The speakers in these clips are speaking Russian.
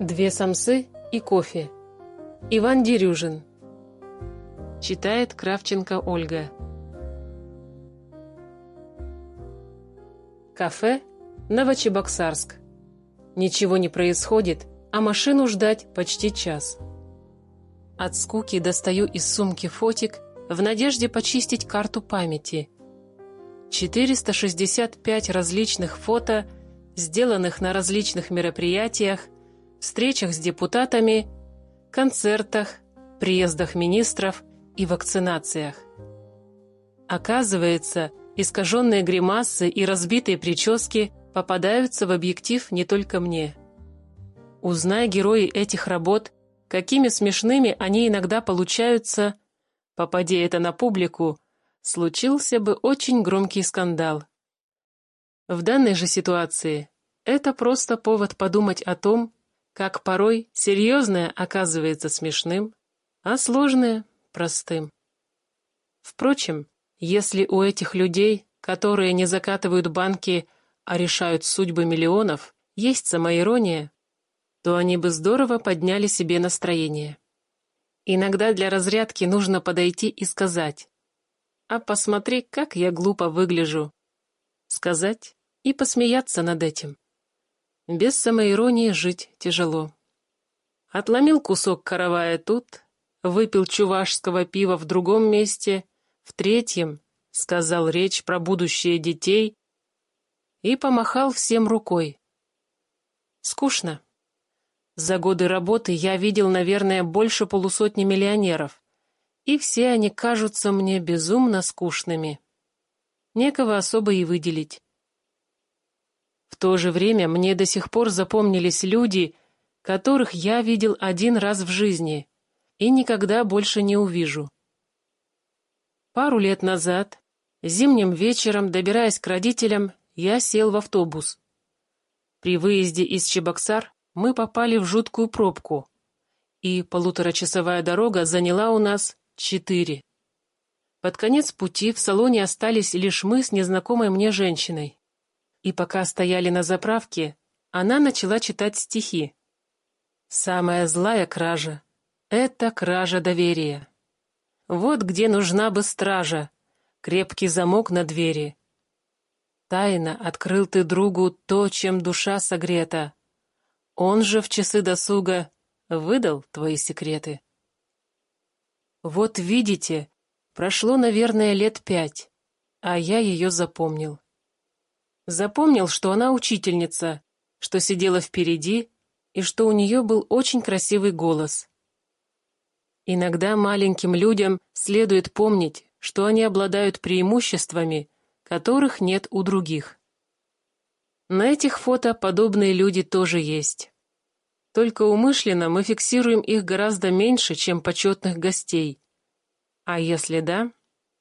Две самсы и кофе. Иван Дерюжин. Читает Кравченко Ольга. Кафе Новочебоксарск. Ничего не происходит, а машину ждать почти час. От скуки достаю из сумки фотик в надежде почистить карту памяти. 465 различных фото, сделанных на различных мероприятиях, встречах с депутатами, концертах, приездах министров и вакцинациях. Оказывается, искаженные гримасы и разбитые прически попадаются в объектив не только мне. Узнай герои этих работ, какими смешными они иногда получаются, попади это на публику, случился бы очень громкий скандал. В данной же ситуации это просто повод подумать о том, как порой серьезное оказывается смешным, а сложное – простым. Впрочем, если у этих людей, которые не закатывают банки, а решают судьбы миллионов, есть самоирония, то они бы здорово подняли себе настроение. Иногда для разрядки нужно подойти и сказать «А посмотри, как я глупо выгляжу». Сказать и посмеяться над этим. Без самоиронии жить тяжело. Отломил кусок каравая тут, выпил чувашского пива в другом месте, в третьем сказал речь про будущее детей и помахал всем рукой. Скучно. За годы работы я видел, наверное, больше полусотни миллионеров, и все они кажутся мне безумно скучными. Некого особо и выделить. В то же время мне до сих пор запомнились люди, которых я видел один раз в жизни и никогда больше не увижу. Пару лет назад, зимним вечером, добираясь к родителям, я сел в автобус. При выезде из Чебоксар мы попали в жуткую пробку, и полуторачасовая дорога заняла у нас четыре. Под конец пути в салоне остались лишь мы с незнакомой мне женщиной. И пока стояли на заправке, она начала читать стихи. «Самая злая кража — это кража доверия. Вот где нужна бы стража, крепкий замок на двери. Тайно открыл ты другу то, чем душа согрета. Он же в часы досуга выдал твои секреты. Вот видите, прошло, наверное, лет пять, а я ее запомнил. Запомнил, что она учительница, что сидела впереди и что у нее был очень красивый голос. Иногда маленьким людям следует помнить, что они обладают преимуществами, которых нет у других. На этих фото подобные люди тоже есть. Только умышленно мы фиксируем их гораздо меньше, чем почетных гостей. А если да,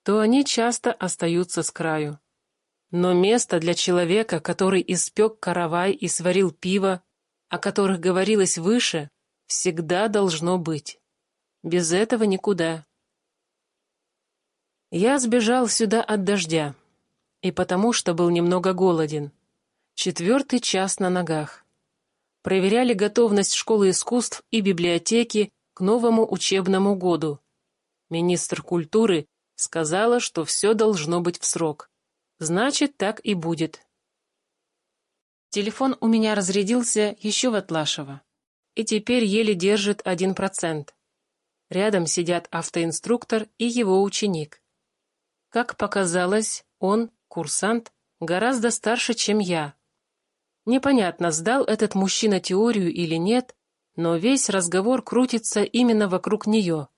то они часто остаются с краю. Но место для человека, который испек каравай и сварил пиво, о которых говорилось выше, всегда должно быть. Без этого никуда. Я сбежал сюда от дождя, и потому что был немного голоден. Четвертый час на ногах. Проверяли готовность школы искусств и библиотеки к новому учебному году. Министр культуры сказала, что все должно быть в срок. Значит, так и будет. Телефон у меня разрядился еще в Атлашево. И теперь еле держит один процент. Рядом сидят автоинструктор и его ученик. Как показалось, он, курсант, гораздо старше, чем я. Непонятно, сдал этот мужчина теорию или нет, но весь разговор крутится именно вокруг нее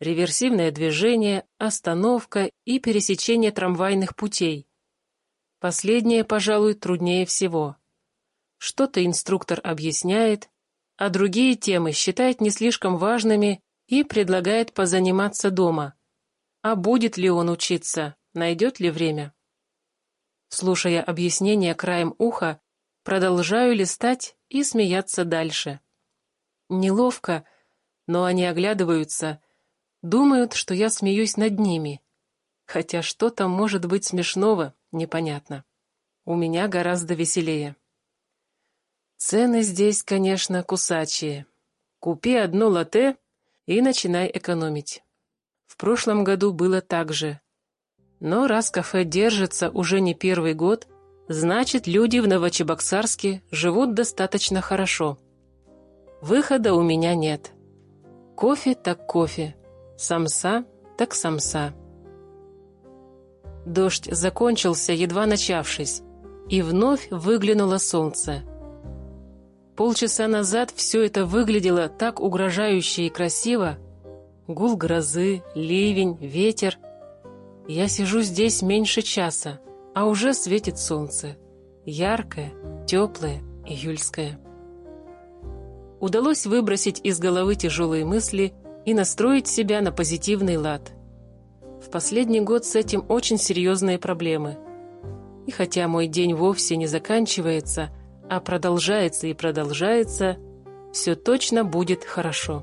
реверсивное движение, остановка и пересечение трамвайных путей. Последнее, пожалуй, труднее всего. Что-то инструктор объясняет, а другие темы считает не слишком важными и предлагает позаниматься дома. А будет ли он учиться, найдет ли время? Слушая объяснения краем уха, продолжаю листать и смеяться дальше. Неловко, но они оглядываются — Думают, что я смеюсь над ними. Хотя что там может быть смешного, непонятно. У меня гораздо веселее. Цены здесь, конечно, кусачие. Купи одно латте и начинай экономить. В прошлом году было так же. Но раз кафе держится уже не первый год, значит, люди в Новочебоксарске живут достаточно хорошо. Выхода у меня нет. Кофе так кофе, самса так самса. Дождь закончился, едва начавшись, и вновь выглянуло солнце. Полчаса назад все это выглядело так угрожающе и красиво. Гул грозы, ливень, ветер. Я сижу здесь меньше часа, а уже светит солнце. Яркое, теплое, июльское. Удалось выбросить из головы тяжелые мысли и настроить себя на позитивный лад. В последний год с этим очень серьезные проблемы. И хотя мой день вовсе не заканчивается – а продолжается и продолжается, все точно будет хорошо.